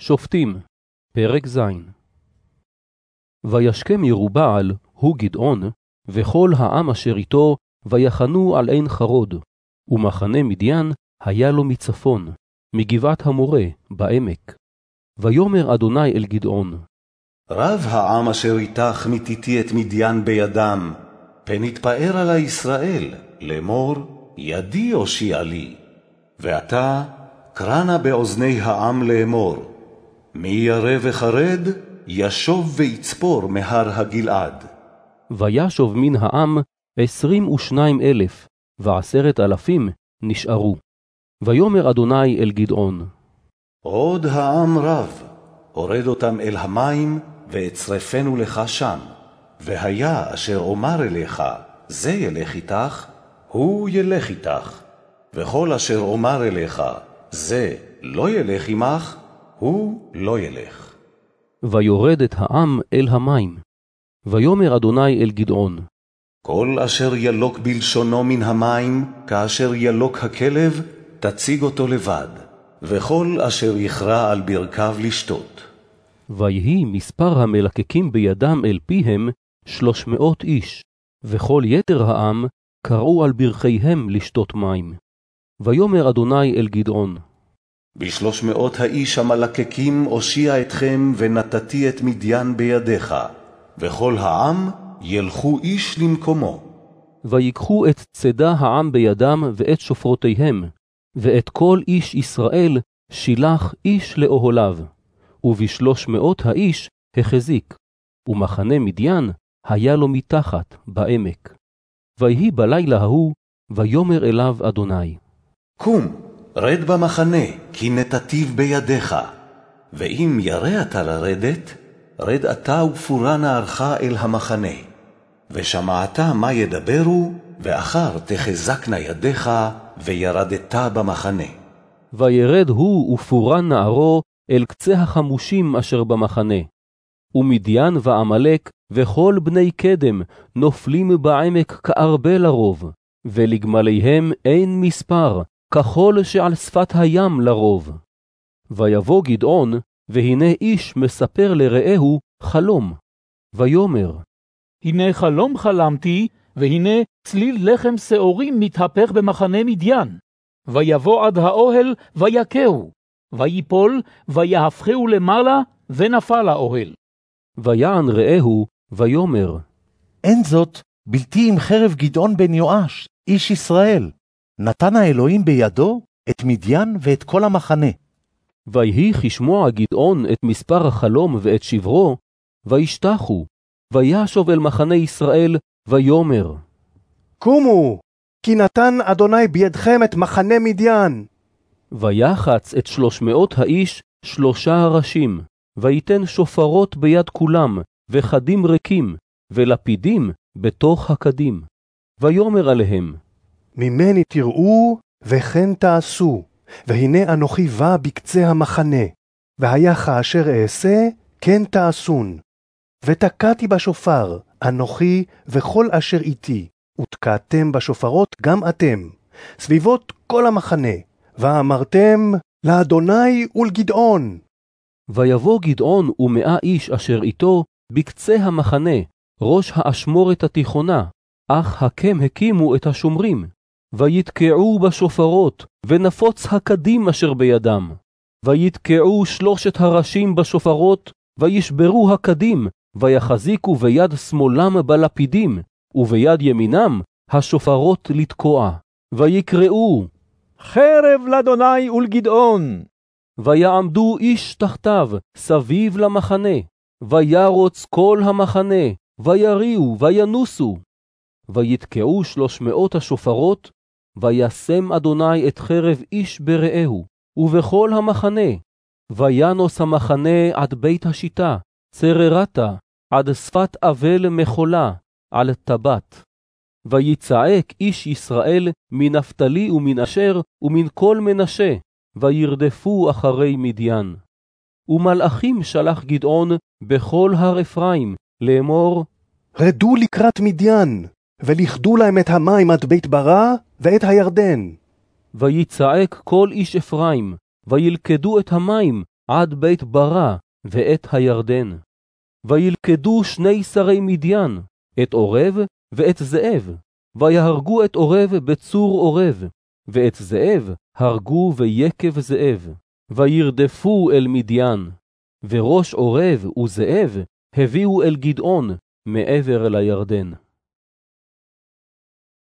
שופטים, פרק ז. וישכם ירובעל, הוא גדעון, וכל העם אשר איתו, ויחנו על עין חרוד, ומחנה מדיין היה לו מצפון, מגבעת המורה, בעמק. ויאמר אדוני אל גדעון, רב העם אשר איתך מתיתי את מדיין בידם, פן יתפאר עלי ישראל, לאמור, ידי הושיע לי. ועתה, קרא נא באוזני העם לאמור, מי ירא וחרד, ישוב ויצפור מהר הגלעד. וישוב מן העם עשרים ושניים אלף, ועשרת אלפים נשארו. ויאמר אדוני אל גדעון, עוד העם רב, הורד אותם אל המים, ואצרפנו לך שם. והיה אשר אומר אליך, זה ילך איתך, הוא ילך איתך. וכל אשר אומר אליך, זה לא ילך עמך, הוא לא ילך. ויורד את העם אל המים. ויאמר אדוני אל גדעון, כל אשר ילוק בלשונו מן המים, כאשר ילוק הכלב, תציג אותו לבד, וכל אשר יכרע על ברכיו לשתות. ויהי מספר המלקקים בידם אל פיהם שלוש מאות איש, וכל יתר העם קראו על ברכיהם לשתות מים. ויאמר אדוני אל גדעון, בשלוש מאות האיש המלקקים אושיע אתכם, ונתתי את מדיין בידיך, וכל העם ילכו איש למקומו. ויקחו את צידה העם בידם ואת שופרותיהם, ואת כל איש ישראל שילח איש לאוהליו, ובשלוש מאות האיש החזיק, ומחנה מדיין היה לו מתחת בעמק. ויהי בלילה ההוא, ויאמר אליו אדוני, קום, רד במחנה, כי נתתיו בידיך. ואם ירא אתה לרדת, רד אתה ופורה נערך אל המחנה. ושמעת מה ידברו, ואחר תחזקנה ידיך, וירדת במחנה. וירד הוא ופורן נערו אל קצה החמושים אשר במחנה. ומדיין ועמלק וכל בני קדם נופלים בעמק כארבה לרוב, ולגמליהם אין מספר, ככל שעל שפת הים לרוב. ויבוא גדעון, והנה איש מספר לרעהו חלום. ויאמר, הנה חלום חלמתי, והנה צליל לחם שעורים מתהפך במחנה מדיין. ויבוא עד האוהל, ויכהו, ויפול, ויהפכהו למעלה, ונפל האוהל. ויען רעהו, ויאמר, אין זאת בלתי עם חרב גדעון בן יואש, איש ישראל. נתן האלוהים בידו את מדיין ואת כל המחנה. ויהי כשמוע גדעון את מספר החלום ואת שברו, וישתחו, וישוב אל מחנה ישראל, ויאמר, קומו, כי נתן אדוני בידכם את מחנה מדיין. ויחץ את שלוש מאות האיש שלושה ראשים, ויתן שופרות ביד כולם, וחדים ריקים, ולפידים בתוך הקדים. ויאמר עליהם, ממני תראו, וכן תעשו, והנה אנוכי בא בקצה המחנה, והיה כאשר אעשה, כן תעשון. ותקעתי בשופר, אנוכי וכל אשר איתי, ותקעתם בשופרות גם אתם, סביבות כל המחנה, ואמרתם לאדוני ולגדעון. ויבוא גדעון ומאה איש אשר איתו בקצה המחנה, ראש האשמורת התיכונה, אך הקם הקימו את השומרים, ויתקעו בשופרות, ונפוץ הקדים אשר בידם. ויתקעו שלושת הראשים בשופרות, וישברו הקדים, ויחזיקו ביד שמאלם בלפידים, וביד ימינם השופרות לתקוע. ויקראו, חרב לאדוני ולגדעון. ויעמדו איש תחתיו, סביב למחנה, וירוץ כל המחנה, ויריעו, וינוסו. ויתקעו שלוש מאות השופרות, וישם אדוני את חרב איש ברעהו, ובכל המחנה. וינוס המחנה עד בית השיטה, צררתה, עד שפת אבל מחולה, על טבת. ויצעק איש ישראל מנפתלי ומן אשר ומן כל מנשה, וירדפו אחרי מדיין. ומלאכים שלח גדעון בכל הר אפרים, לאמור, רדו לקראת מדיין, ולכדו להם את המים עד בית ברא ואת הירדן. ויצעק כל איש אפרים, וילכדו את המים עד בית ברא ואת הירדן. וילכדו שני שרי מדיין, את עורב ואת זאב, ויהרגו את עורב בצור עורב, ואת זאב הרגו ויקב זאב, וירדפו אל מדיין. וראש עורב וזאב הביאו אל גדעון מעבר לירדן.